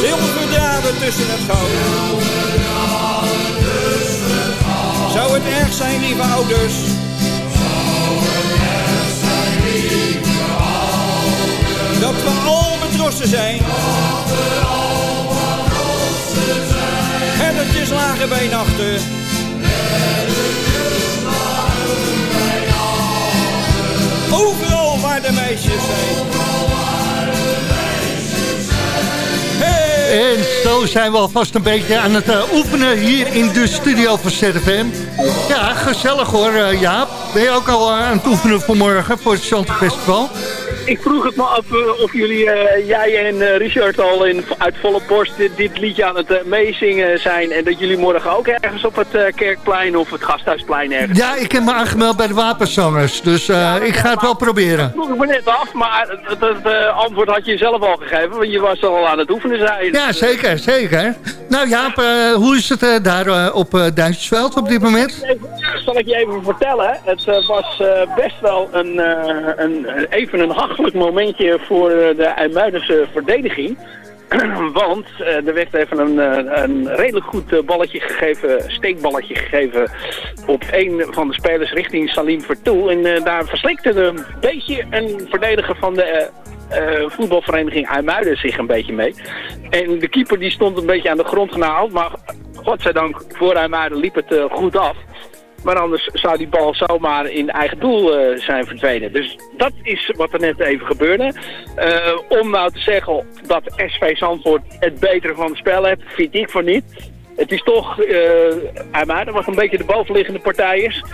Zilverdraden tussen het goud. Zou het erg zijn, lieve ouders? Dat we al betrossen zijn. Herdertjes lagen bij nachten. Overal waar de meisjes zijn. En zo zijn we alvast een beetje aan het eh, oefenen hier in de studio van ZFM. Ja, gezellig hoor eh, Jaap. Ben je ook al eh, aan het oefenen voor morgen, voor het Shanti Festival? Ik vroeg het me af eh, of jullie, eh, jij en eh, Richard al in, uit volle borst dit, dit liedje aan het eh, meezingen zijn. En dat jullie morgen ook ergens op het Kerkplein of het Gasthuisplein ergens. Ja, ik heb me aangemeld bij de Wapenzangers, dus ik ga het wel proberen. vroeg ik me net af, maar eh, antwoord had je zelf al gegeven, want je was al aan het oefenen zijn. Ja, zeker, zeker. Nou Jaap, hoe is het daar op uh, Duintjesveld op dit moment? Zal ik je even vertellen. Het was best wel een, een, even een hachelijk momentje voor eh, de IJmuidense verdediging. Want eh, er werd even een, eh, een redelijk goed eh, balletje gegeven, steekballetje gegeven op een van de spelers richting Salim Vertoel. En eh, daar verslikte een beetje een verdediger van de eh, eh, voetbalvereniging IJmuiden zich een beetje mee. En de keeper die stond een beetje aan de grond genaald, maar godzijdank voor IJmuiden liep het eh, goed af. Maar anders zou die bal zomaar in eigen doel eh, zijn verdwenen. Dus dat is wat er net even gebeurde. Eh, om nou te zeggen dat SV Zandvoort het betere van het spel heeft, vind ik voor niet. Het is toch, uh, IJmuiden wat een beetje de bovenliggende partij is.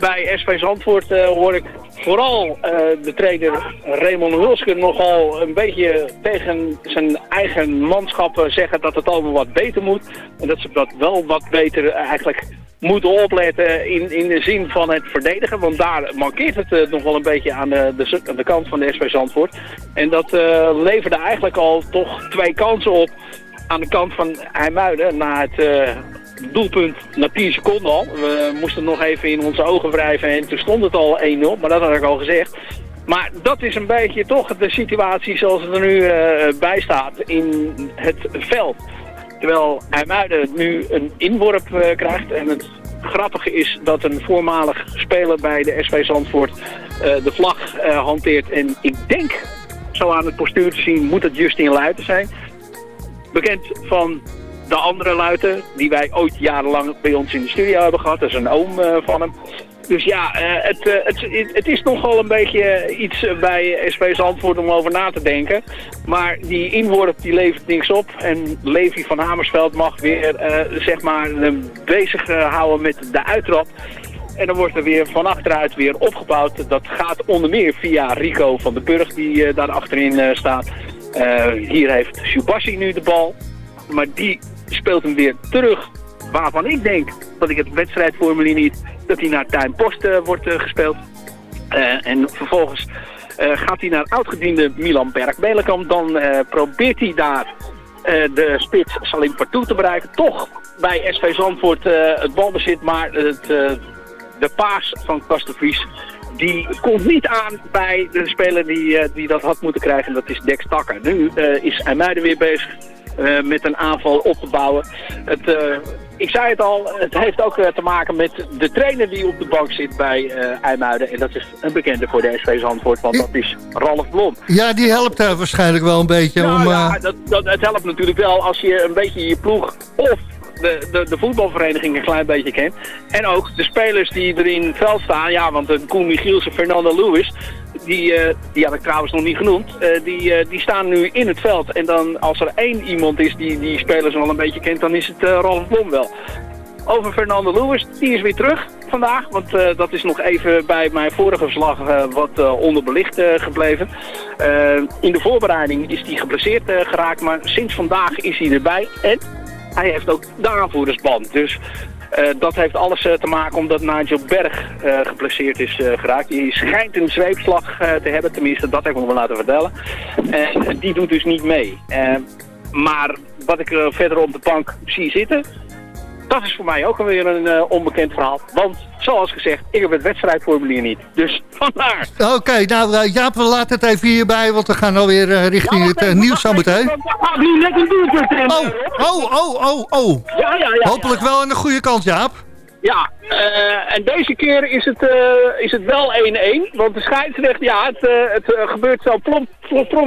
Bij SV Zandvoort eh, hoor ik vooral eh, de trainer Raymond Hulsker nogal een beetje tegen zijn eigen manschappen zeggen dat het allemaal wat beter moet. En dat ze dat wel wat beter eh, eigenlijk moeten opletten in, in de zin van het verdedigen. Want daar mankeert het nog wel een beetje aan de, de, aan de kant van de SV Zandvoort. En dat leverde eigenlijk al toch twee kansen op aan de kant van IJmuiden na het doelpunt na 10 seconden al. We moesten nog even in onze ogen wrijven en toen stond het al 1-0, maar dat had ik al gezegd. Maar dat is een beetje toch de situatie zoals het er nu eh, bij staat in het veld. Terwijl IJmuiden nu een inworp eh, krijgt en het grappige is dat een voormalig speler bij de SV Zandvoort eh, de vlag hanteert. En ik denk, zo aan het postuur te zien, moet het Justin Luiten zijn bekend van de andere luiten die wij ooit jarenlang bij ons in de studio hebben gehad. Dat is een oom eh, van hem. Dus ja, eh, het, eh, het, het is nogal een beetje iets bij SV Zandvoort om over na te denken. Maar die inworp die levert niks op. En Levi van Hamersveld mag weer eh, zeg maar bezig houden met de uittrap. En dan wordt er weer van achteruit weer opgebouwd. Dat gaat onder meer via Rico van den Burg die daar achterin staat. Hier heeft Subassi nu de bal. Maar die speelt hem weer terug. Waarvan ik denk, dat ik het wedstrijdformulier niet, dat hij naar Tuin Post eh, wordt eh, gespeeld. Eh, en vervolgens gaat hij naar oudgediende Milan Berg-Belenkamp. Dan eh, probeert hij daar de spits Salim Partout te bereiken. Toch bij SV Zandvoort het balbezit, maar het, de paas van Kastenvries die komt niet aan bij de speler die, die dat had moeten krijgen. Dat is Dex Takker. Nu eh, is IJmuiden weer bezig met een aanval op te bouwen. Het, eh, ik zei het al, het heeft ook eh, te maken met de trainer die op de bank zit bij eh IJmuiden. En dat is een bekende voor de SV Zandvoort, want dat is Ralf Blom. Ja, die helpt daar waarschijnlijk wel een beetje. Nou om, ja, eh, dat, dat, het helpt natuurlijk wel als je een beetje je ploeg of de, de, de voetbalvereniging een klein beetje kent. En ook de spelers die er in het veld staan. Ja, want de Koen Michielsen, Fernando Lewis, die, eh, die had ik trouwens nog niet genoemd. eh, die, eh, die staan nu in het veld. En dan als er één iemand is die die spelers wel een beetje kent, dan is het eh Ralf Blom wel. Over Fernando Lewis, die is weer terug vandaag. Want eh, dat is nog even bij mijn vorige verslag eh, wat eh, onderbelicht eh, gebleven. Eh, in de voorbereiding is hij geblesseerd eh, geraakt, maar sinds vandaag is hij erbij. En hij heeft ook de aanvoerdersband. Dus eh, dat heeft alles eh, te maken omdat Nigel Berg eh, geblesseerd is geraakt. Die schijnt een zweepslag te hebben, tenminste dat heb ik me laten vertellen. En die doet dus niet mee. Maar wat ik verder op de bank zie zitten, dat is voor mij ook alweer een eh, onbekend verhaal. Want, zoals gezegd, ik heb het wedstrijdformulier niet. Dus vandaar. Oké, nou eh, Jaap, we laten het even hierbij, want we gaan alweer eh, richting het eh, nieuws zo meteen. Ah, nu net een doelpunt in. Oh, oh, oh, oh, oh. Ja, ja, ja. Hopelijk wel aan de goede kant, Jaap. Ja, eh, en deze keer is het, eh, is het wel 1-1. Want de scheidsrechter, ja, het, eh, het gebeurt zo plomp,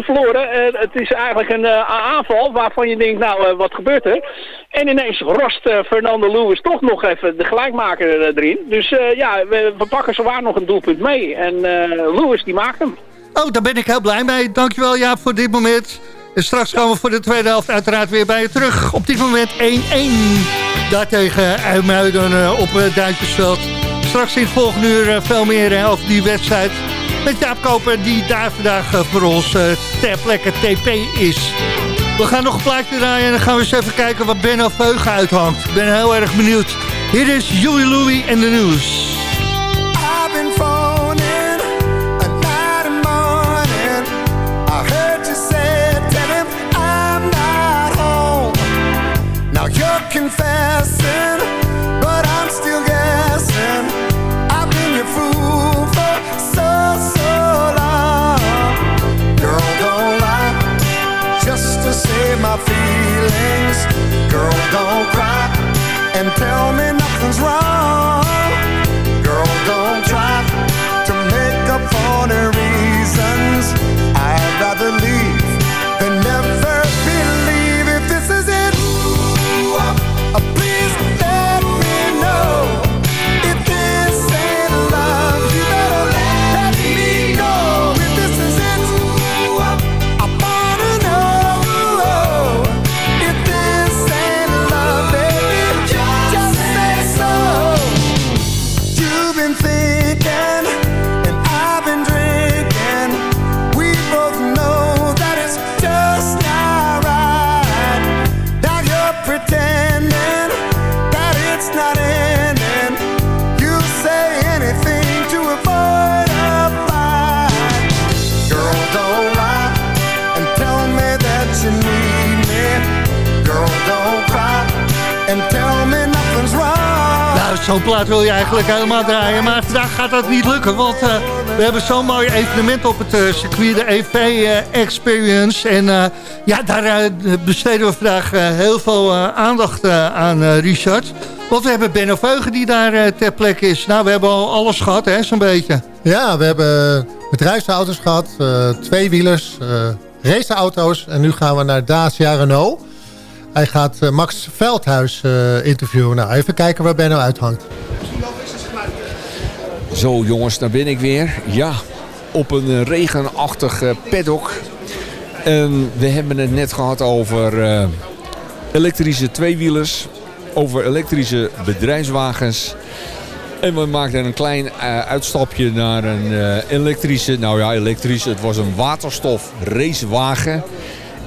verloren. Het is eigenlijk een aanval waarvan je denkt, nou, wat gebeurt er? En ineens rost Fernando Lewis toch nog even de gelijkmaker erin. Dus ja, we, pakken zowaar nog een doelpunt mee. En Lewis die maakt hem. Oh, daar ben ik heel blij mee. Dankjewel Jaap voor dit moment. En straks komen we voor de tweede helft uiteraard weer bij je terug. Op dit moment 1-1. Daartegen IJmuiden uh, op uh, Duitsersveld. Straks in volgende uur uh, veel meer over die wedstrijd. Met Jaap Koper die daar vandaag voor ons ter plekke TP is. We gaan nog een plaatje draaien en dan gaan we eens even kijken wat Benno Veugen uithangt. Ik ben heel erg benieuwd. Hier is Joey Louie en de nieuws. Confessing, but I'm still guessing. I've been your fool for so, so long. Girl, don't lie just to save my feelings. Girl, don't cry and tell me nothing's wrong. Nou, zo'n plaat wil je eigenlijk helemaal draaien. Maar vandaag gaat dat niet lukken. Want eh, we hebben zo'n mooi evenement op het eh, circuit. De EV eh, Experience. En ja, daar besteden we vandaag heel veel aandacht aan, Richard. Want we hebben Benno Veugen die daar ter plekke is. Nou, we hebben al alles gehad, hè, zo'n beetje. Ja, we hebben bedrijfsauto's gehad, eh tweewielers, raceauto's. En nu gaan we naar Dacia Renault. Hij gaat eh, Max Veldhuis eh, interviewen. Nou, even kijken waar Benno uithangt. Zo jongens, daar ben ik weer. Ja, op een regenachtig eh, paddock. We hebben het net gehad over eh, elektrische tweewielers. Over elektrische bedrijfswagens. En we maakten een klein uitstapje naar een elektrische, nou ja elektrisch, het was een waterstof racewagen.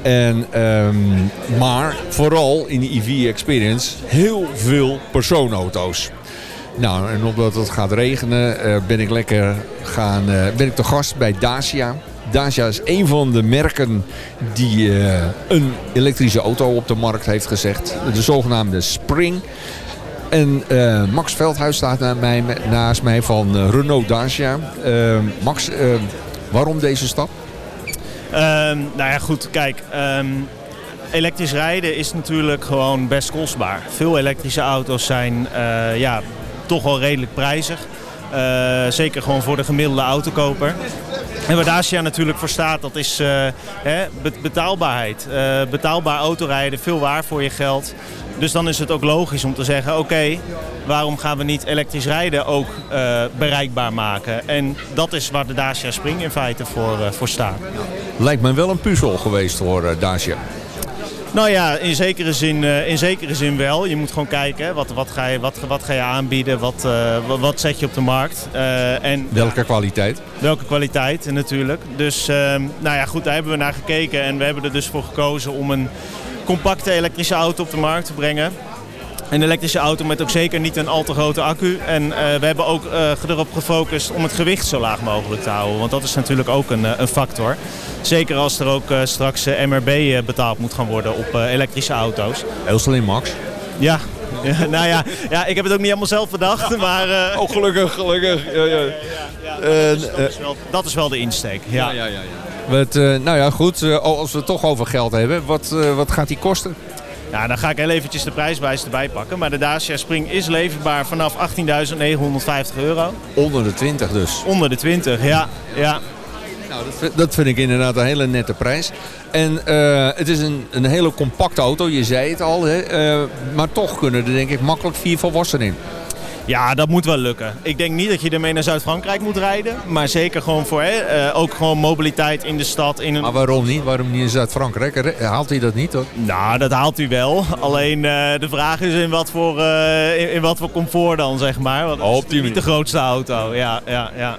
En, ehm, maar vooral in de EV Experience heel veel persoonauto's. Nou, en omdat het gaat regenen, eh, ben ik lekker gaan, eh, ben ik te gast bij Dacia. Dacia is een van de merken die eh, een elektrische auto op de markt heeft gezegd. De zogenaamde Spring. En Max Veldhuis staat mij, naast mij van Renault Dacia. Max, waarom deze stap? Ehm, nou ja, goed, kijk. ehm, elektrisch rijden is natuurlijk gewoon best kostbaar. Veel elektrische auto's zijn eh, ja, toch wel redelijk prijzig. Eh, zeker gewoon voor de gemiddelde autokoper. En waar Dacia natuurlijk voor staat, dat is eh, hè, be- betaalbaarheid. Betaalbaar autorijden, veel waar voor je geld. Dus dan is het ook logisch om te zeggen, oké, waarom gaan we niet elektrisch rijden ook eh, bereikbaar maken? En dat is waar de Dacia Spring in feite voor, eh, voor staat. Lijkt me wel een puzzel geweest voor eh, Dacia. Nou ja, in zekere zin, in zekere zin wel. Je moet gewoon kijken, wat, wat, ga, je, wat, wat ga je aanbieden, wat, wat, zet je op de markt. En Welke kwaliteit? Welke kwaliteit natuurlijk. Dus ehm, nou ja, goed, daar hebben we naar gekeken. En we hebben er dus voor gekozen om een compacte elektrische auto op de markt te brengen. Een elektrische auto met ook zeker niet een al te grote accu. En eh, we hebben ook eh, erop gefocust om het gewicht zo laag mogelijk te houden. Want dat is natuurlijk ook een, eh, een factor. Zeker als er ook straks MRB betaald moet gaan worden op elektrische auto's. Heel slim, Max. Ja. Ja, nou ja, ja, ik heb het ook niet allemaal zelf bedacht, maar... eh, Oh, gelukkig, gelukkig. Ja, ja. dat, is, dat, is wel, dat is wel de insteek. Ja. Ja, ja, ja, Wat, eh, nou ja, goed. eh, als we het toch over geld hebben, wat, eh, wat gaat die kosten? Ja, dan ga ik heel eventjes de prijswijze erbij pakken. Maar de Dacia Spring is leverbaar vanaf 18.950 euro. Onder de 20 dus. Onder de 20, ja. ja. Nou, dat, vind- dat vind ik inderdaad een hele nette prijs. En het is een, een hele compacte auto, je zei het al. Hè? maar toch kunnen er denk ik makkelijk vier volwassenen in. Ja, dat moet wel lukken. Ik denk niet dat je ermee naar Zuid-Frankrijk moet rijden. Maar zeker gewoon voor, hè, eh, ook gewoon mobiliteit in de stad. In een... Maar waarom niet? Waarom niet in Zuid-Frankrijk? Haalt hij dat niet hoor? Nou, dat haalt u wel. Alleen eh, de vraag is in wat, voor, eh, in, in wat voor comfort dan, zeg maar. Want het is niet de grootste auto. Ja, ja, ja.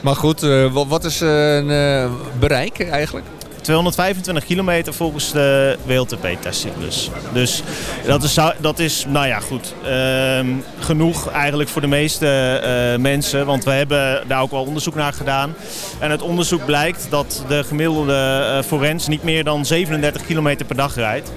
Maar goed, eh, wat, wat is een eh, bereik eigenlijk? 225 kilometer volgens de WLTP-testcyclus. Dus dat is, dat is, nou ja, goed. ehm, genoeg eigenlijk voor de meeste eh, mensen. Want we hebben daar ook wel onderzoek naar gedaan. En het onderzoek blijkt dat de gemiddelde eh, forens niet meer dan 37 kilometer per dag rijdt.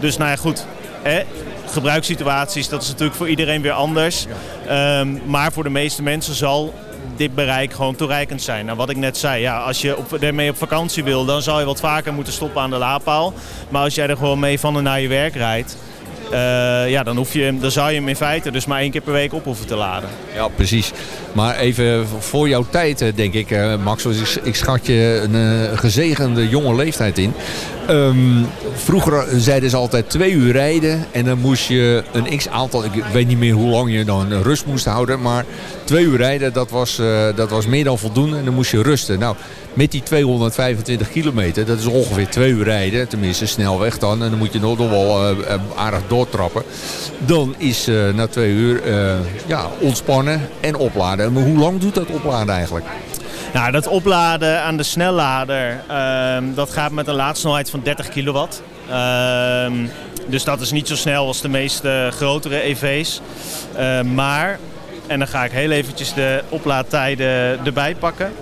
Dus nou ja, goed. Hè? gebruikssituaties, dat is natuurlijk voor iedereen weer anders. Ehm, maar voor de meeste mensen zal dit bereik gewoon toereikend zijn. Nou, wat ik net zei, ja, als je ermee op vakantie wil, dan zal je wat vaker moeten stoppen aan de laadpaal. Maar als jij er gewoon mee van en naar je werk rijdt, eh, ja, dan, hoef je, dan zou je hem in feite dus maar één keer per week op hoeven te laden. Ja, precies. Maar even voor jouw tijd, eh, denk ik, eh, Max. Ik, schat je een eh, gezegende jonge leeftijd in. Ehm, vroeger zeiden ze altijd twee uur rijden. En dan moest je een x aantal... Ik weet niet meer hoe lang je dan rust moest houden. Maar twee uur rijden, dat was, dat was meer dan voldoende. En dan moest je rusten. Nou, met die 225 kilometer, dat is ongeveer twee uur rijden. Tenminste, snelweg dan. En dan moet je nog wel aardig doortrappen. Dan is eh, na twee uur ja, ontspannen en opladen. Maar hoe lang doet dat opladen eigenlijk? Nou, dat opladen aan de snellader, ehm, dat gaat met een laadsnelheid van 30 kilowatt. Ehm, dus dat is niet zo snel als de meeste grotere EV's. Eh, maar, en dan ga ik heel eventjes de oplaadtijden erbij pakken.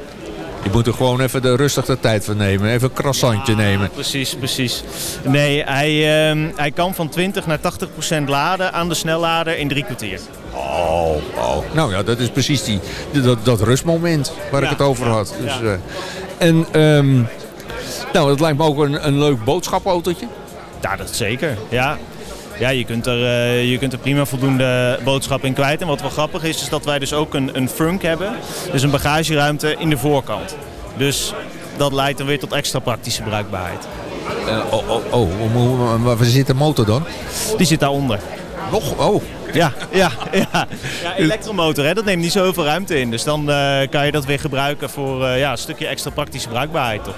Je moet er gewoon even de rustig de tijd van nemen. Even een croissantje nemen. Precies, precies. Nee, hij, ehm, hij kan van 20 naar 80 procent laden aan de snellader in drie kwartier. Oh, oh. Nou ja, dat is precies die, dat, dat rustmoment waar ik het over had. Dus, eh, en ehm, nou, dat lijkt me ook een, een leuk boodschappenautootje. Ja, dat zeker. Ja. Ja, je kunt, er, eh, je kunt er prima voldoende boodschappen in kwijt. En wat wel grappig is, is dat wij dus ook een, een frunk hebben. Dus een bagageruimte in de voorkant. Dus dat leidt dan weer tot extra praktische bruikbaarheid. Eh, oh, oh, oh, waar zit de motor dan? Die zit daaronder. Nog? Oh. Ja, ja, ja. ja elektromotor, hè, dat neemt niet zo heel veel ruimte in. Dus dan eh, kan je dat weer gebruiken voor eh, ja, een stukje extra praktische bruikbaarheid toch.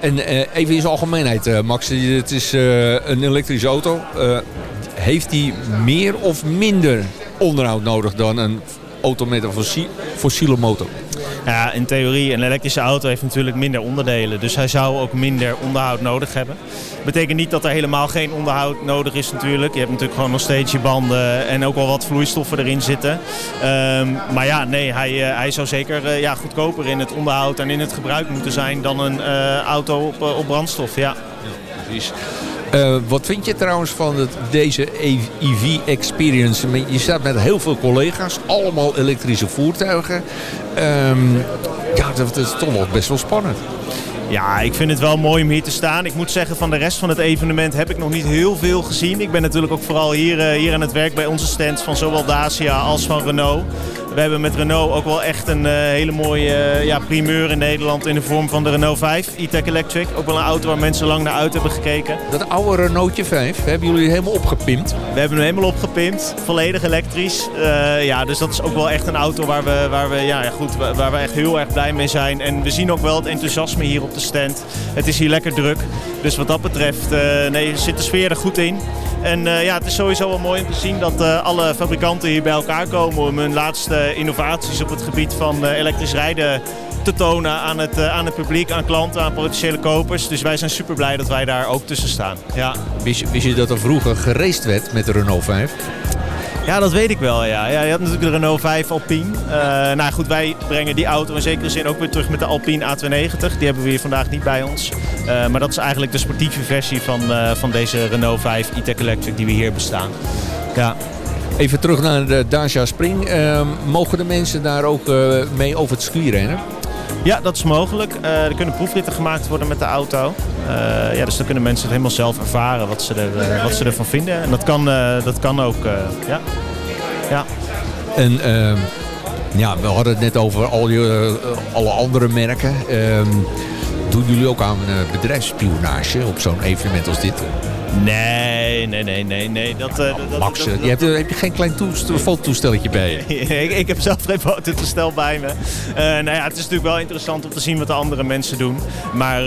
En eh, even in zijn algemeenheid, eh, Max. Het is eh, een elektrische auto. Eh, heeft die meer of minder onderhoud nodig dan een auto met een fossie- fossiele motor? Ja, in theorie, een elektrische auto heeft natuurlijk minder onderdelen. Dus hij zou ook minder onderhoud nodig hebben. Betekent niet dat er helemaal geen onderhoud nodig is natuurlijk. Je hebt natuurlijk gewoon nog steeds je banden en ook wel wat vloeistoffen erin zitten. Ehm, maar ja, nee, hij, eh, hij zou zeker eh, ja, goedkoper in het onderhoud en in het gebruik moeten zijn dan een eh, auto op, op brandstof. Ja. Precies. Eh, wat vind je trouwens van het, deze EV-experience? Je staat met heel veel collega's, allemaal elektrische voertuigen. Ehm, ja, dat is toch wel best wel spannend. Ja, ik vind het wel mooi om hier te staan. Ik moet zeggen, van de rest van het evenement heb ik nog niet heel veel gezien. Ik ben natuurlijk ook vooral hier, eh, hier aan het werk bij onze stands van zowel Dacia als van Renault. We hebben met Renault ook wel echt een eh, hele mooie eh, ja, primeur in Nederland in de vorm van de Renault 5 E-Tech Electric. Ook wel een auto waar mensen lang naar uit hebben gekeken. Dat oude Renaultje 5, hebben jullie helemaal opgepimpt? We hebben hem helemaal opgepimpt, volledig elektrisch. Eh, ja, dus dat is ook wel echt een auto waar we, waar, we, ja, goed, waar we echt heel erg blij mee zijn. En we zien ook wel het enthousiasme hier op de stand. Het is hier lekker druk. Dus wat dat betreft nee, zit de sfeer er goed in. En eh, ja, het is sowieso wel mooi om te zien dat eh, alle fabrikanten hier bij elkaar komen om hun laatste innovaties op het gebied van eh, elektrisch rijden te tonen aan het, aan het publiek, aan klanten, aan potentiële kopers. Dus wij zijn super blij dat wij daar ook tussen staan. Ja. Wist je, wist je dat er vroeger geraced werd met de Renault 5? Ja, dat weet ik wel. Ja. Ja, je had natuurlijk de Renault 5 Alpine. Eh, nou goed, wij brengen die auto in zekere zin ook weer terug met de Alpine A290. Die hebben we hier vandaag niet bij ons. Eh, maar dat is eigenlijk de sportieve versie van, eh, van deze Renault 5 E-Tech Electric die we hier bestaan. Ja. Even terug naar de Dacia Spring. Ehm, mogen de mensen daar ook mee over het circuit rennen? Ja, dat is mogelijk. Eh, er kunnen proefritten gemaakt worden met de auto. Eh, ja, dus dan kunnen mensen het helemaal zelf ervaren wat ze, er, eh, wat ze ervan vinden. En dat kan, dat kan ook. ja. Ja. En ehm, ja, we hadden het net over al je, alle andere merken. Doen jullie ook aan eh, bedrijfsspionage op zo'n evenement als dit? Nee, nee, nee, nee. nee. Dat, eh, dat, Max, dat- eh, dat- je hebt, heb je geen klein toestel, fototoestelletje bij je? ik, ik heb zelf geen fototoestel bij me. Eh nou ja, het is natuurlijk wel interessant om te zien wat de andere mensen doen. Maar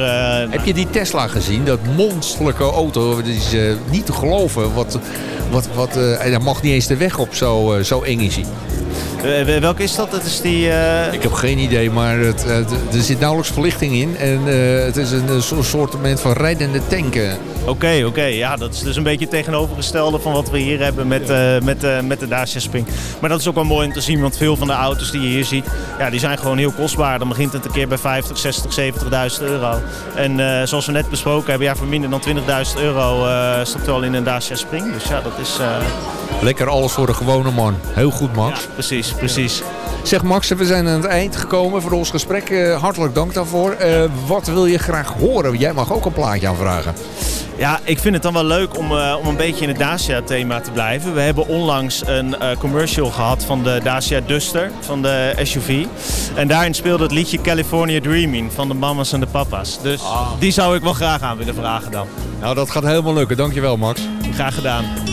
Heb je die Tesla gezien? Dat monsterlijke auto. Het is niet te geloven. Wat, wat, wat, en dat mag niet eens de weg op. Zo, zo eng is hij. Eh, welke is dat? Dat is die... eh, Ik heb geen idee, maar het, het- er zit nauwelijks verlichting in. En eh, het is een, eh, soort soort van rijdende tank. eh. Oké, oké. Ja, dat is dus een beetje het tegenovergestelde van wat we hier hebben met, eh, met, eh, met de Dacia Spring. Maar dat is ook wel mooi om te zien, want veel van de auto's die je hier ziet, ja, die zijn gewoon heel kostbaar. Dan begint het een keer bij 50, 60, 70.000 euro. En eh, zoals we net besproken hebben, ja, voor minder dan 20.000 euro eh stapt wel in een Dacia Spring. Dus ja, dat is... Lekker alles voor de gewone man. Heel goed, Max. precies, precies. Zeg Max, we zijn aan het eind gekomen voor ons gesprek. Eh, hartelijk dank daarvoor. Eh, wat wil je graag horen? Jij mag ook een plaatje aanvragen. Ja, ik vind het dan wel leuk om, eh, om een beetje in het Dacia-thema te blijven. We hebben onlangs een commercial gehad van de Dacia Duster, van de SUV. En daarin speelde het liedje California Dreaming van de mama's en de papa's. Dus die zou ik wel graag aan willen vragen dan. Nou, dat gaat helemaal lukken. Dankjewel, Max. Graag gedaan.